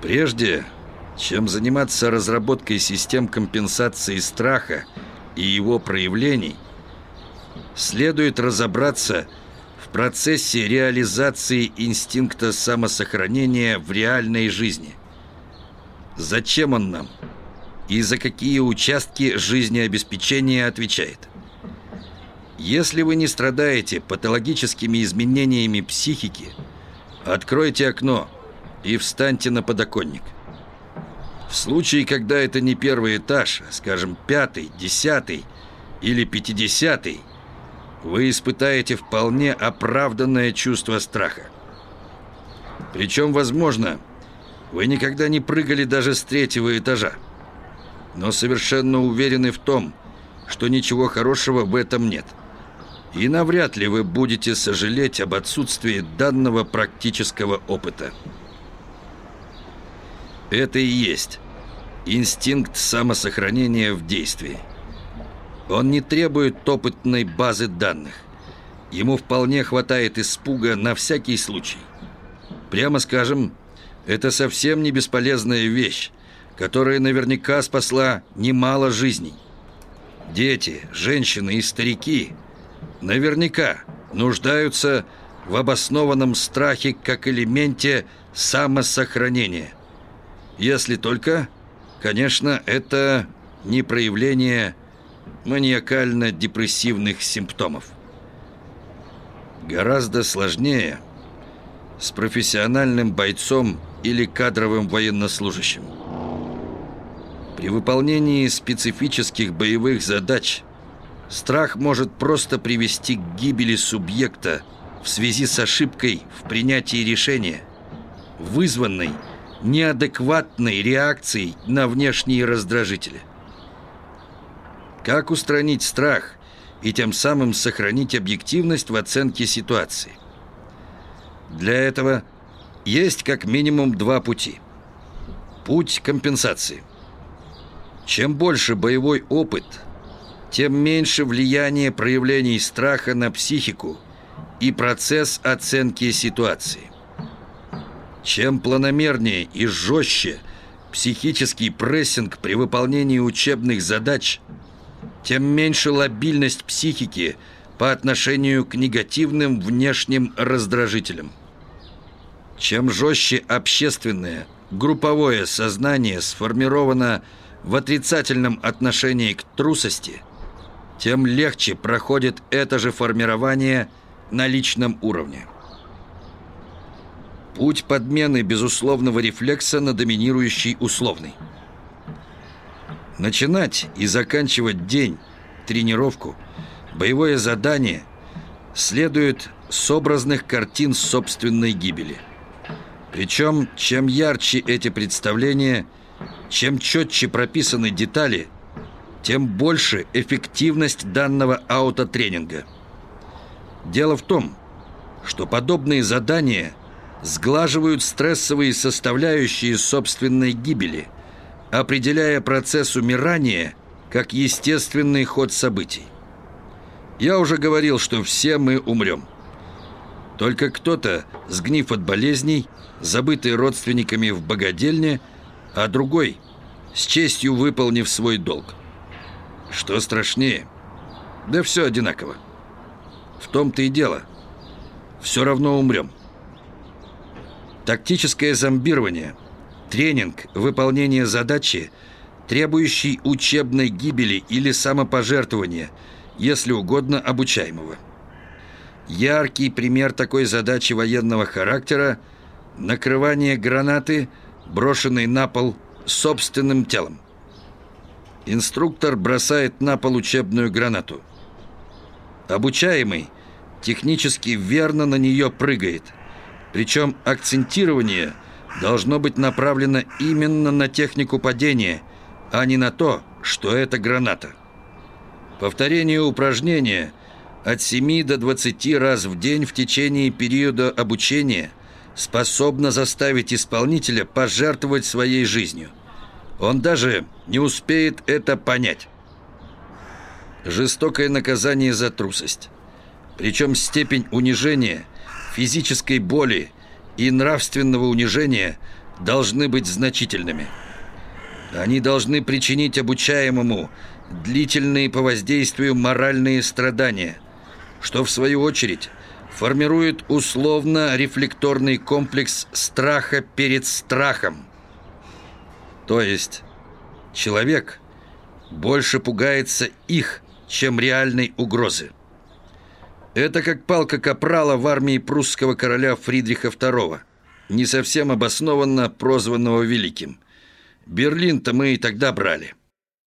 Прежде, чем заниматься разработкой систем компенсации страха и его проявлений, следует разобраться в процессе реализации инстинкта самосохранения в реальной жизни. Зачем он нам? И за какие участки жизнеобеспечения отвечает? Если вы не страдаете патологическими изменениями психики, откройте окно и встаньте на подоконник. В случае, когда это не первый этаж, а, скажем, пятый, десятый или пятидесятый, вы испытаете вполне оправданное чувство страха. Причем, возможно, вы никогда не прыгали даже с третьего этажа, но совершенно уверены в том, что ничего хорошего в этом нет. И навряд ли вы будете сожалеть об отсутствии данного практического опыта. Это и есть инстинкт самосохранения в действии. Он не требует опытной базы данных. Ему вполне хватает испуга на всякий случай. Прямо скажем, это совсем не бесполезная вещь, которая наверняка спасла немало жизней. Дети, женщины и старики наверняка нуждаются в обоснованном страхе как элементе самосохранения. Если только, конечно, это не проявление маниакально-депрессивных симптомов. Гораздо сложнее с профессиональным бойцом или кадровым военнослужащим. При выполнении специфических боевых задач страх может просто привести к гибели субъекта в связи с ошибкой в принятии решения, вызванной неадекватной реакцией на внешние раздражители. Как устранить страх и тем самым сохранить объективность в оценке ситуации? Для этого есть как минимум два пути. Путь компенсации. Чем больше боевой опыт, тем меньше влияние проявлений страха на психику и процесс оценки ситуации. Чем планомернее и жестче психический прессинг при выполнении учебных задач, тем меньше лобильность психики по отношению к негативным внешним раздражителям. Чем жестче общественное, групповое сознание сформировано в отрицательном отношении к трусости, тем легче проходит это же формирование на личном уровне. Путь подмены безусловного рефлекса на доминирующий условный. Начинать и заканчивать день, тренировку, боевое задание следует с образных картин собственной гибели. Причем, чем ярче эти представления, чем четче прописаны детали, тем больше эффективность данного аутотренинга. Дело в том, что подобные задания сглаживают стрессовые составляющие собственной гибели – определяя процесс умирания как естественный ход событий. Я уже говорил, что все мы умрем. Только кто-то, сгнив от болезней, забытый родственниками в богадельне, а другой, с честью выполнив свой долг. Что страшнее? Да все одинаково. В том-то и дело. Все равно умрем. Тактическое зомбирование – Тренинг, выполнение задачи, требующий учебной гибели или самопожертвования, если угодно обучаемого. Яркий пример такой задачи военного характера – накрывание гранаты, брошенной на пол собственным телом. Инструктор бросает на пол учебную гранату. Обучаемый технически верно на нее прыгает. Причем акцентирование – должно быть направлено именно на технику падения, а не на то, что это граната. Повторение упражнения от 7 до 20 раз в день в течение периода обучения способно заставить исполнителя пожертвовать своей жизнью. Он даже не успеет это понять. Жестокое наказание за трусость. Причем степень унижения, физической боли – и нравственного унижения должны быть значительными. Они должны причинить обучаемому длительные по воздействию моральные страдания, что в свою очередь формирует условно-рефлекторный комплекс страха перед страхом. То есть человек больше пугается их, чем реальной угрозы. Это как палка капрала в армии прусского короля Фридриха II, не совсем обоснованно прозванного Великим. Берлин-то мы и тогда брали.